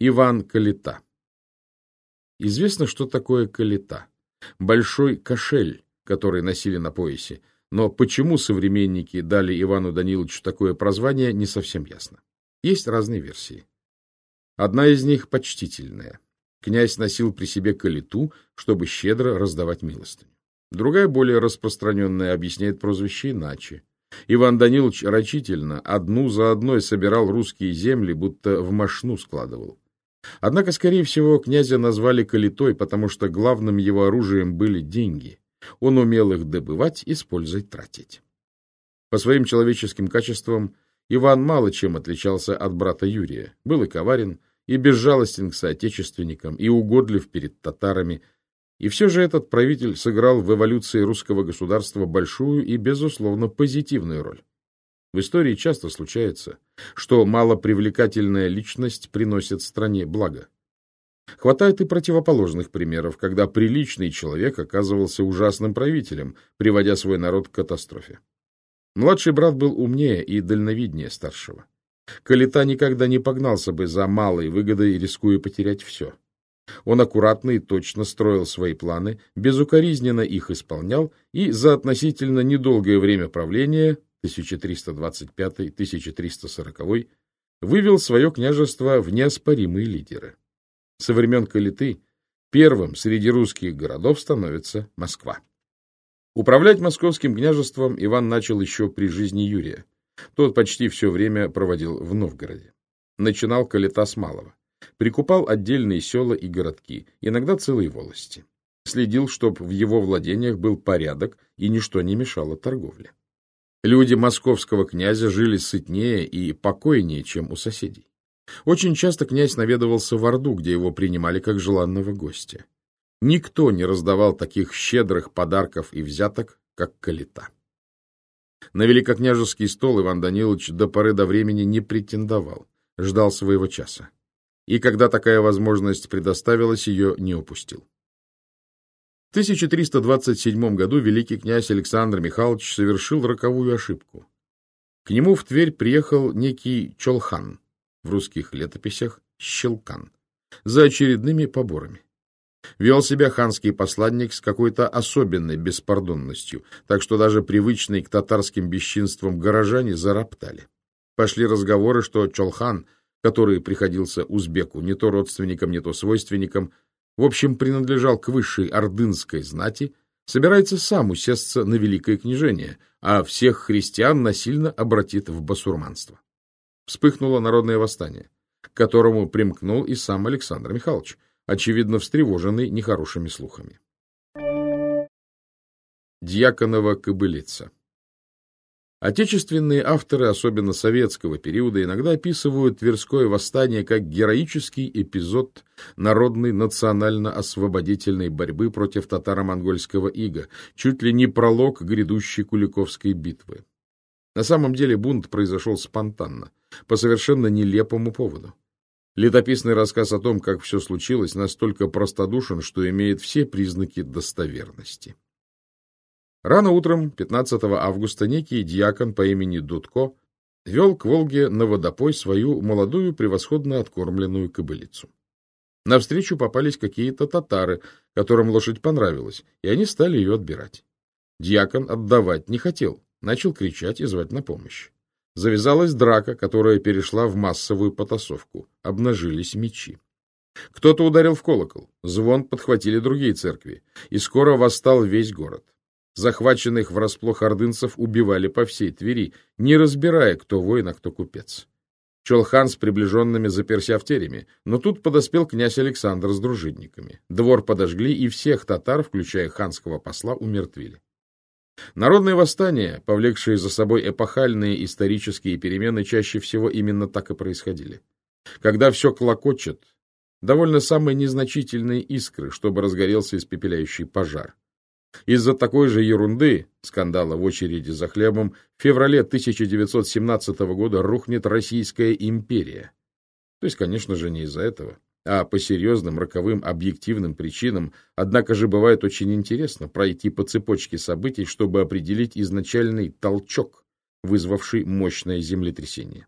Иван Калита Известно, что такое калита. Большой кошель, который носили на поясе, но почему современники дали Ивану Даниловичу такое прозвание, не совсем ясно. Есть разные версии. Одна из них почтительная. Князь носил при себе калиту, чтобы щедро раздавать милостыню. Другая, более распространенная, объясняет прозвище иначе. Иван Данилович рачительно одну за одной собирал русские земли, будто в мошну складывал. Однако, скорее всего, князя назвали калитой, потому что главным его оружием были деньги. Он умел их добывать, использовать, тратить. По своим человеческим качествам Иван мало чем отличался от брата Юрия. Был и коварен, и безжалостен к соотечественникам, и угодлив перед татарами. И все же этот правитель сыграл в эволюции русского государства большую и, безусловно, позитивную роль. В истории часто случается, что малопривлекательная личность приносит стране благо. Хватает и противоположных примеров, когда приличный человек оказывался ужасным правителем, приводя свой народ к катастрофе. Младший брат был умнее и дальновиднее старшего. Калита никогда не погнался бы за малой выгодой, рискуя потерять все. Он аккуратно и точно строил свои планы, безукоризненно их исполнял и за относительно недолгое время правления 1325-1340, вывел свое княжество в неоспоримые лидеры. Со времен Калиты первым среди русских городов становится Москва. Управлять московским княжеством Иван начал еще при жизни Юрия. Тот почти все время проводил в Новгороде. Начинал Калита с малого. Прикупал отдельные села и городки, иногда целые волости. Следил, чтобы в его владениях был порядок и ничто не мешало торговле. Люди московского князя жили сытнее и покойнее, чем у соседей. Очень часто князь наведывался в Орду, где его принимали как желанного гостя. Никто не раздавал таких щедрых подарков и взяток, как Калита. На великокняжеский стол Иван Данилович до поры до времени не претендовал, ждал своего часа. И когда такая возможность предоставилась, ее не упустил. 1327 году великий князь Александр Михайлович совершил роковую ошибку. К нему в Тверь приехал некий Чолхан, в русских летописях Щелкан, за очередными поборами. Вел себя ханский посланник с какой-то особенной беспардонностью, так что даже привычные к татарским бесчинствам горожане зароптали. Пошли разговоры, что Чолхан, который приходился узбеку, не то родственником, не то свойственником, в общем, принадлежал к высшей ордынской знати, собирается сам усесться на великое княжение, а всех христиан насильно обратит в басурманство. Вспыхнуло народное восстание, к которому примкнул и сам Александр Михайлович, очевидно встревоженный нехорошими слухами. Дьяконова кобылица Отечественные авторы, особенно советского периода, иногда описывают Тверское восстание как героический эпизод народной национально-освободительной борьбы против татаро-монгольского ига, чуть ли не пролог грядущей Куликовской битвы. На самом деле бунт произошел спонтанно, по совершенно нелепому поводу. Летописный рассказ о том, как все случилось, настолько простодушен, что имеет все признаки достоверности. Рано утром 15 августа некий дьякон по имени Дудко вел к Волге на водопой свою молодую, превосходно откормленную кобылицу. Навстречу попались какие-то татары, которым лошадь понравилась, и они стали ее отбирать. Дьякон отдавать не хотел, начал кричать и звать на помощь. Завязалась драка, которая перешла в массовую потасовку. Обнажились мечи. Кто-то ударил в колокол, звон подхватили другие церкви, и скоро восстал весь город. Захваченных врасплох ордынцев убивали по всей Твери, не разбирая, кто воин, а кто купец. Чолхан с приближенными заперся в тереме, но тут подоспел князь Александр с дружинниками. Двор подожгли, и всех татар, включая ханского посла, умертвили. Народные восстания, повлекшие за собой эпохальные исторические перемены, чаще всего именно так и происходили. Когда все клокочет, довольно самые незначительные искры, чтобы разгорелся испепеляющий пожар. Из-за такой же ерунды, скандала в очереди за хлебом, в феврале 1917 года рухнет Российская империя. То есть, конечно же, не из-за этого, а по серьезным, роковым, объективным причинам, однако же бывает очень интересно пройти по цепочке событий, чтобы определить изначальный толчок, вызвавший мощное землетрясение.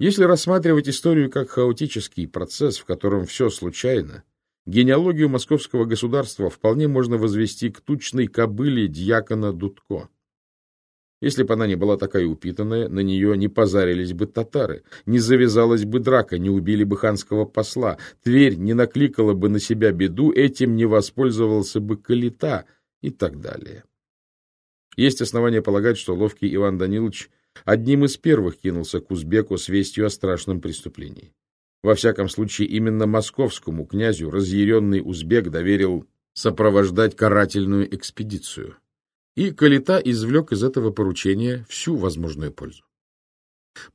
Если рассматривать историю как хаотический процесс, в котором все случайно, генеалогию московского государства вполне можно возвести к тучной кобыле дьякона Дудко. Если бы она не была такая упитанная, на нее не позарились бы татары, не завязалась бы драка, не убили бы ханского посла, Тверь не накликала бы на себя беду, этим не воспользовался бы Калита и так далее. Есть основания полагать, что ловкий Иван Данилович одним из первых кинулся к узбеку с вестью о страшном преступлении. Во всяком случае, именно московскому князю разъяренный узбек доверил сопровождать карательную экспедицию и Калита извлек из этого поручения всю возможную пользу.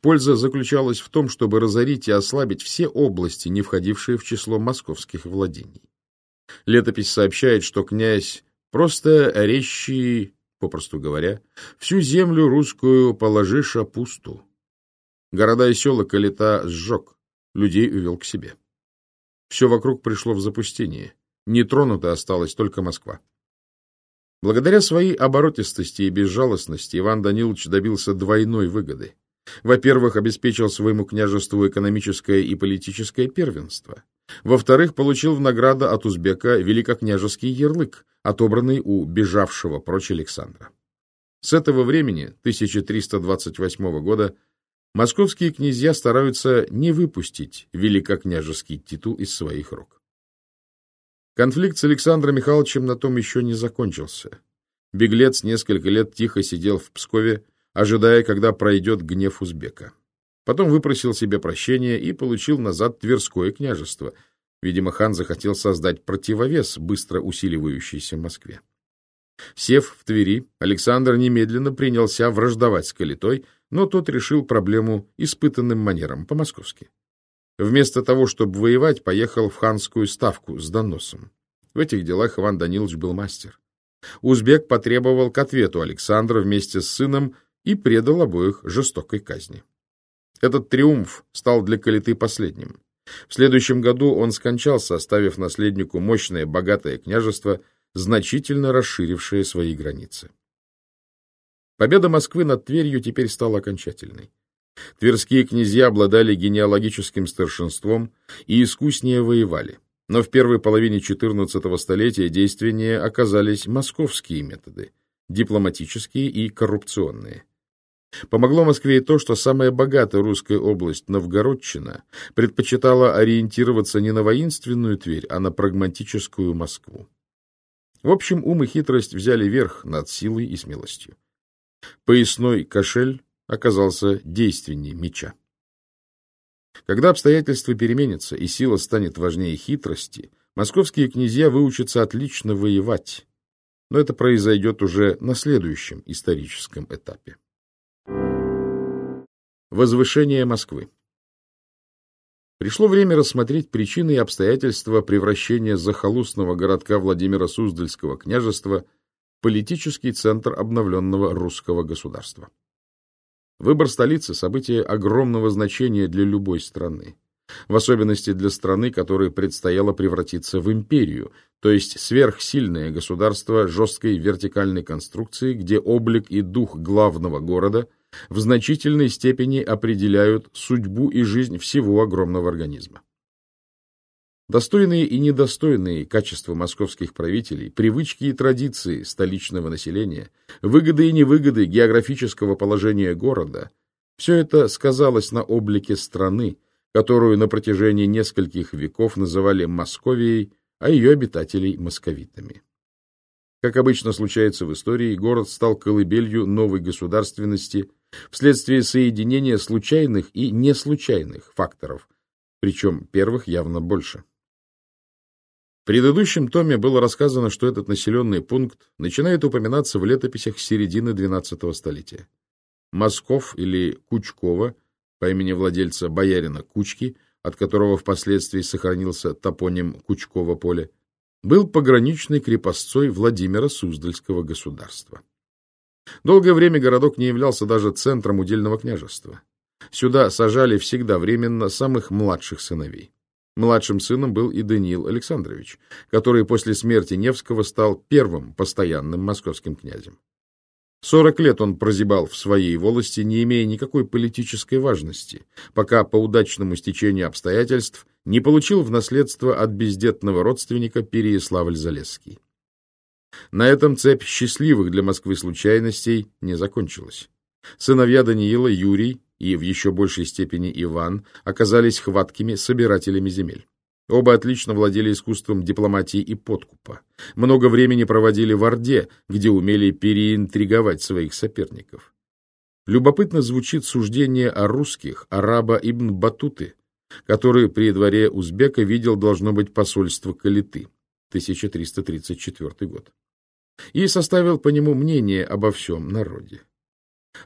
Польза заключалась в том, чтобы разорить и ослабить все области, не входившие в число московских владений. Летопись сообщает, что князь просто резчий, попросту говоря, всю землю русскую положиша пусту. Города и села Калита сжег, людей увел к себе. Все вокруг пришло в запустение. Нетронута осталась только Москва. Благодаря своей оборотистости и безжалостности Иван Данилович добился двойной выгоды. Во-первых, обеспечил своему княжеству экономическое и политическое первенство. Во-вторых, получил в награду от узбека великокняжеский ярлык, отобранный у бежавшего прочь Александра. С этого времени, 1328 года, московские князья стараются не выпустить великокняжеский титул из своих рук. Конфликт с Александром Михайловичем на том еще не закончился. Беглец несколько лет тихо сидел в Пскове, ожидая, когда пройдет гнев узбека. Потом выпросил себе прощения и получил назад Тверское княжество. Видимо, хан захотел создать противовес быстро усиливающейся Москве. Сев в Твери, Александр немедленно принялся враждовать с Калитой, но тот решил проблему испытанным манером, по-московски. Вместо того, чтобы воевать, поехал в ханскую ставку с доносом. В этих делах Иван Данилович был мастер. Узбек потребовал к ответу Александра вместе с сыном и предал обоих жестокой казни. Этот триумф стал для Калиты последним. В следующем году он скончался, оставив наследнику мощное богатое княжество, значительно расширившее свои границы. Победа Москвы над Тверью теперь стала окончательной. Тверские князья обладали генеалогическим старшинством и искуснее воевали. Но в первой половине XIV столетия действеннее оказались московские методы, дипломатические и коррупционные. Помогло Москве и то, что самая богатая русская область, Новгородчина, предпочитала ориентироваться не на воинственную Тверь, а на прагматическую Москву. В общем, ум и хитрость взяли верх над силой и смелостью. Поясной кошель оказался действеннее меча. Когда обстоятельства переменятся и сила станет важнее хитрости, московские князья выучатся отлично воевать, но это произойдет уже на следующем историческом этапе. Возвышение Москвы Пришло время рассмотреть причины и обстоятельства превращения захолустного городка Владимира Суздальского княжества политический центр обновленного русского государства. Выбор столицы – событие огромного значения для любой страны. В особенности для страны, которой предстояло превратиться в империю, то есть сверхсильное государство жесткой вертикальной конструкции, где облик и дух главного города в значительной степени определяют судьбу и жизнь всего огромного организма. Достойные и недостойные качества московских правителей, привычки и традиции столичного населения, выгоды и невыгоды географического положения города – все это сказалось на облике страны, которую на протяжении нескольких веков называли Московией, а ее обитателей – московитами. Как обычно случается в истории, город стал колыбелью новой государственности вследствие соединения случайных и неслучайных факторов, причем первых явно больше. Предыдущем томе было рассказано, что этот населенный пункт начинает упоминаться в летописях середины XII столетия. Москов или Кучкова, по имени владельца боярина Кучки, от которого впоследствии сохранился топоним Кучково поле, был пограничной крепостцой Владимира Суздальского государства. Долгое время городок не являлся даже центром удельного княжества. Сюда сажали всегда временно самых младших сыновей. Младшим сыном был и Даниил Александрович, который после смерти Невского стал первым постоянным московским князем. Сорок лет он прозябал в своей волости, не имея никакой политической важности, пока по удачному стечению обстоятельств не получил в наследство от бездетного родственника Переяславль-Залесский. На этом цепь счастливых для Москвы случайностей не закончилась. Сыновья Даниила, Юрий и в еще большей степени Иван оказались хваткими собирателями земель. Оба отлично владели искусством дипломатии и подкупа. Много времени проводили в Орде, где умели переинтриговать своих соперников. Любопытно звучит суждение о русских араба Ибн Батуты, который при дворе узбека видел должно быть посольство Калиты, 1334 год, и составил по нему мнение обо всем народе.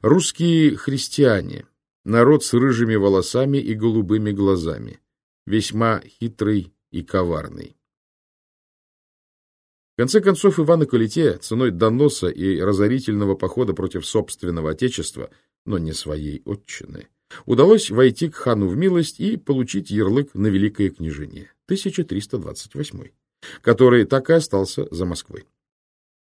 Русские христиане, народ с рыжими волосами и голубыми глазами, весьма хитрый и коварный. В конце концов, Иван и Калите ценой доноса и разорительного похода против собственного отечества, но не своей отчины, удалось войти к хану в милость и получить ярлык на Великое княжение, 1328, который так и остался за Москвой.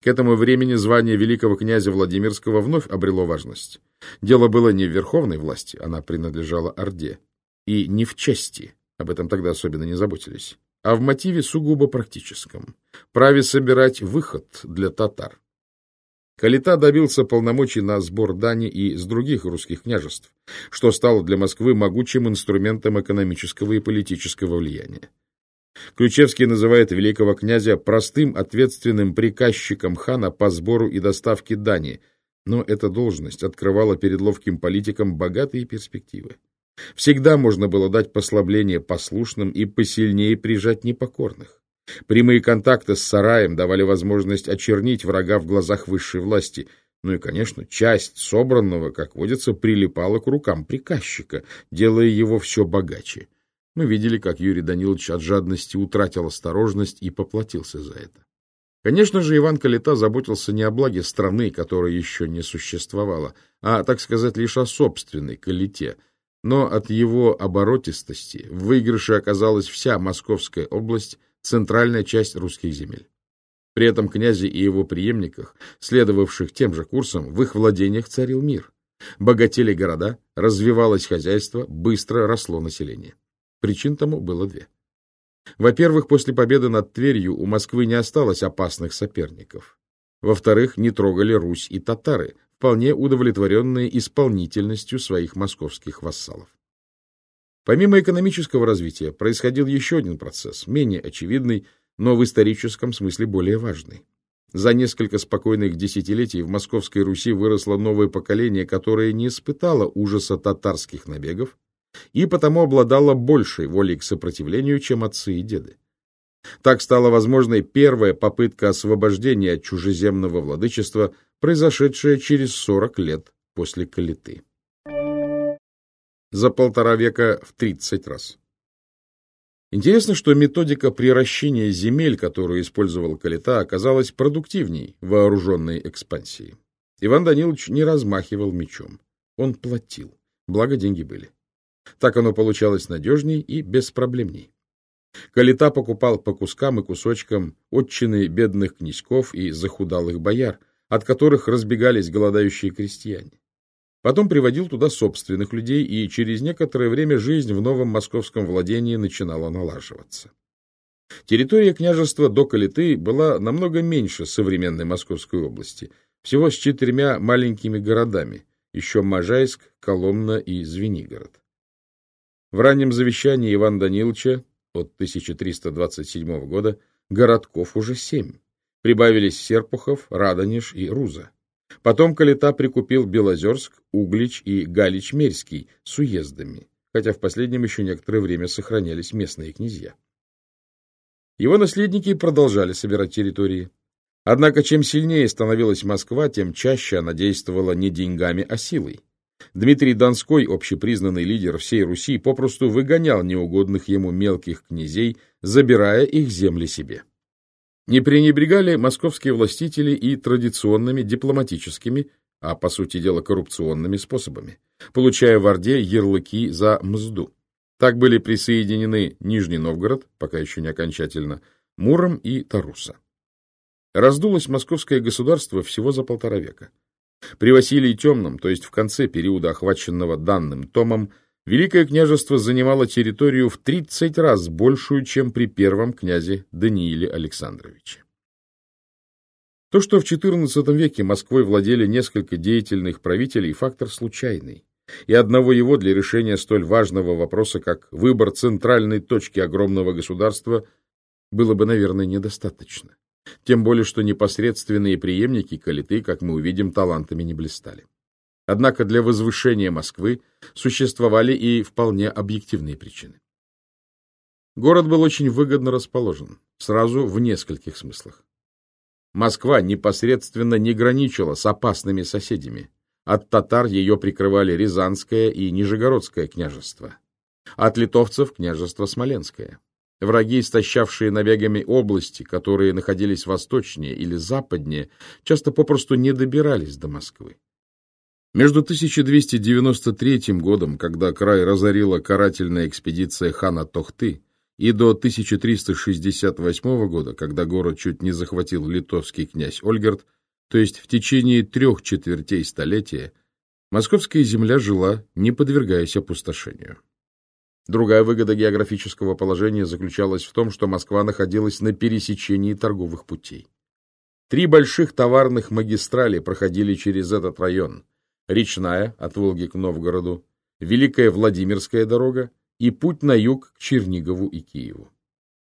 К этому времени звание великого князя Владимирского вновь обрело важность. Дело было не в верховной власти, она принадлежала Орде, и не в чести, об этом тогда особенно не заботились, а в мотиве сугубо практическом, праве собирать выход для татар. Калита добился полномочий на сбор дани и с других русских княжеств, что стало для Москвы могучим инструментом экономического и политического влияния. Ключевский называет великого князя простым ответственным приказчиком хана по сбору и доставке дани, но эта должность открывала перед ловким политиком богатые перспективы. Всегда можно было дать послабление послушным и посильнее прижать непокорных. Прямые контакты с сараем давали возможность очернить врага в глазах высшей власти. Ну и, конечно, часть собранного, как водится, прилипала к рукам приказчика, делая его все богаче. Мы видели, как Юрий Данилович от жадности утратил осторожность и поплатился за это. Конечно же, Иван Калита заботился не о благе страны, которая еще не существовала, а, так сказать, лишь о собственной Калите. Но от его оборотистости в выигрыше оказалась вся Московская область, центральная часть русских земель. При этом князи и его преемниках, следовавших тем же курсом, в их владениях царил мир. Богатели города, развивалось хозяйство, быстро росло население. Причин тому было две. Во-первых, после победы над Тверью у Москвы не осталось опасных соперников. Во-вторых, не трогали Русь и татары, вполне удовлетворенные исполнительностью своих московских вассалов. Помимо экономического развития, происходил еще один процесс, менее очевидный, но в историческом смысле более важный. За несколько спокойных десятилетий в Московской Руси выросло новое поколение, которое не испытало ужаса татарских набегов, и потому обладала большей волей к сопротивлению, чем отцы и деды. Так стала возможной первая попытка освобождения от чужеземного владычества, произошедшая через 40 лет после Калиты. За полтора века в 30 раз. Интересно, что методика приращения земель, которую использовал Калита, оказалась продуктивней вооруженной экспансии. Иван Данилович не размахивал мечом. Он платил, благо деньги были. Так оно получалось надежней и беспроблемней. Калита покупал по кускам и кусочкам отчины бедных князьков и захудалых бояр, от которых разбегались голодающие крестьяне. Потом приводил туда собственных людей, и через некоторое время жизнь в новом московском владении начинала налаживаться. Территория княжества до Калиты была намного меньше современной Московской области, всего с четырьмя маленькими городами, еще Можайск, Коломна и Звенигород. В раннем завещании Ивана Даниловича от 1327 года городков уже семь. Прибавились Серпухов, Радонеж и Руза. Потом Калита прикупил Белозерск, Углич и Галич-Мерский с уездами, хотя в последнем еще некоторое время сохранялись местные князья. Его наследники продолжали собирать территории. Однако чем сильнее становилась Москва, тем чаще она действовала не деньгами, а силой. Дмитрий Донской, общепризнанный лидер всей Руси, попросту выгонял неугодных ему мелких князей, забирая их земли себе. Не пренебрегали московские властители и традиционными дипломатическими, а по сути дела коррупционными способами, получая в Орде ярлыки за мзду. Так были присоединены Нижний Новгород, пока еще не окончательно, Муром и Таруса. Раздулось московское государство всего за полтора века. При Василии Темном, то есть в конце периода, охваченного данным томом, Великое княжество занимало территорию в 30 раз большую, чем при первом князе Данииле Александровиче. То, что в XIV веке Москвой владели несколько деятельных правителей, фактор случайный, и одного его для решения столь важного вопроса, как выбор центральной точки огромного государства, было бы, наверное, недостаточно. Тем более, что непосредственные преемники Калиты, как мы увидим, талантами не блистали. Однако для возвышения Москвы существовали и вполне объективные причины. Город был очень выгодно расположен, сразу в нескольких смыслах. Москва непосредственно не граничила с опасными соседями. От татар ее прикрывали Рязанское и Нижегородское княжество. От литовцев княжество Смоленское. Враги, истощавшие набегами области, которые находились восточнее или западнее, часто попросту не добирались до Москвы. Между 1293 годом, когда край разорила карательная экспедиция хана Тохты, и до 1368 года, когда город чуть не захватил литовский князь Ольгерт, то есть в течение трех четвертей столетия, московская земля жила, не подвергаясь опустошению. Другая выгода географического положения заключалась в том, что Москва находилась на пересечении торговых путей. Три больших товарных магистрали проходили через этот район – речная от Волги к Новгороду, Великая Владимирская дорога и путь на юг к Чернигову и Киеву.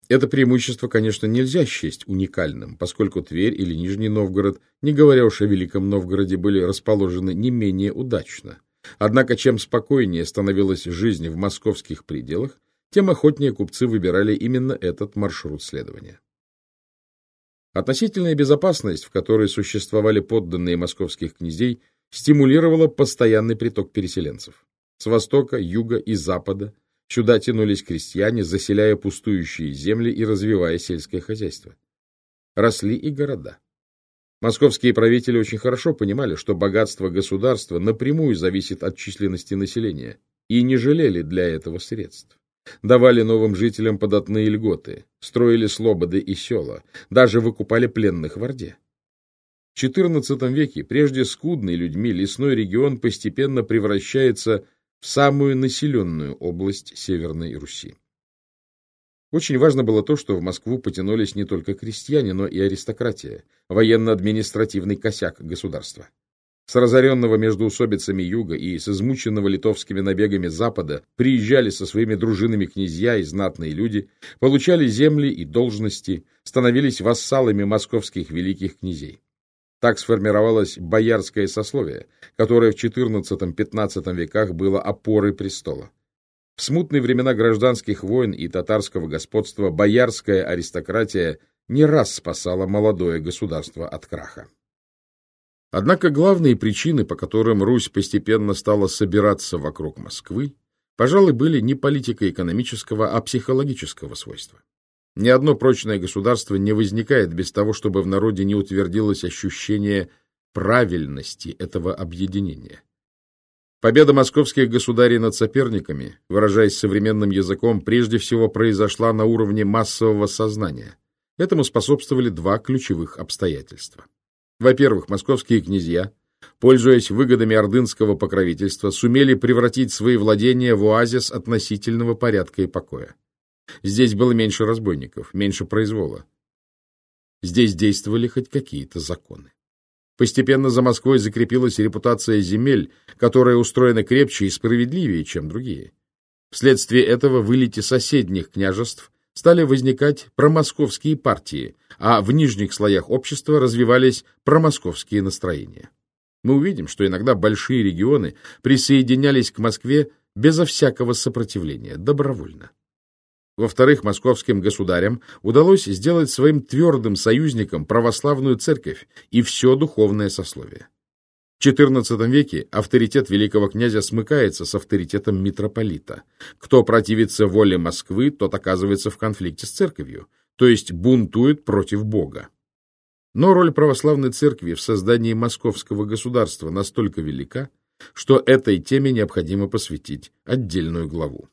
Это преимущество, конечно, нельзя счесть уникальным, поскольку Тверь или Нижний Новгород, не говоря уж о Великом Новгороде, были расположены не менее удачно. Однако, чем спокойнее становилась жизнь в московских пределах, тем охотнее купцы выбирали именно этот маршрут следования. Относительная безопасность, в которой существовали подданные московских князей, стимулировала постоянный приток переселенцев. С востока, юга и запада сюда тянулись крестьяне, заселяя пустующие земли и развивая сельское хозяйство. Росли и города. Московские правители очень хорошо понимали, что богатство государства напрямую зависит от численности населения, и не жалели для этого средств. Давали новым жителям податные льготы, строили слободы и села, даже выкупали пленных в Орде. В XIV веке прежде скудный людьми лесной регион постепенно превращается в самую населенную область Северной Руси. Очень важно было то, что в Москву потянулись не только крестьяне, но и аристократия, военно-административный косяк государства. С разоренного между усобицами юга и с измученного литовскими набегами запада приезжали со своими дружинами князья и знатные люди, получали земли и должности, становились вассалами московских великих князей. Так сформировалось боярское сословие, которое в XIV-XV веках было опорой престола. В смутные времена гражданских войн и татарского господства боярская аристократия не раз спасала молодое государство от краха. Однако главные причины, по которым Русь постепенно стала собираться вокруг Москвы, пожалуй, были не политико-экономического, а психологического свойства. Ни одно прочное государство не возникает без того, чтобы в народе не утвердилось ощущение правильности этого объединения. Победа московских государей над соперниками, выражаясь современным языком, прежде всего произошла на уровне массового сознания. Этому способствовали два ключевых обстоятельства. Во-первых, московские князья, пользуясь выгодами ордынского покровительства, сумели превратить свои владения в оазис относительного порядка и покоя. Здесь было меньше разбойников, меньше произвола. Здесь действовали хоть какие-то законы. Постепенно за Москвой закрепилась репутация земель, которая устроена крепче и справедливее, чем другие. Вследствие этого в элите соседних княжеств стали возникать промосковские партии, а в нижних слоях общества развивались промосковские настроения. Мы увидим, что иногда большие регионы присоединялись к Москве безо всякого сопротивления, добровольно. Во-вторых, московским государям удалось сделать своим твердым союзником православную церковь и все духовное сословие. В XIV веке авторитет великого князя смыкается с авторитетом митрополита. Кто противится воле Москвы, тот оказывается в конфликте с церковью, то есть бунтует против Бога. Но роль православной церкви в создании московского государства настолько велика, что этой теме необходимо посвятить отдельную главу.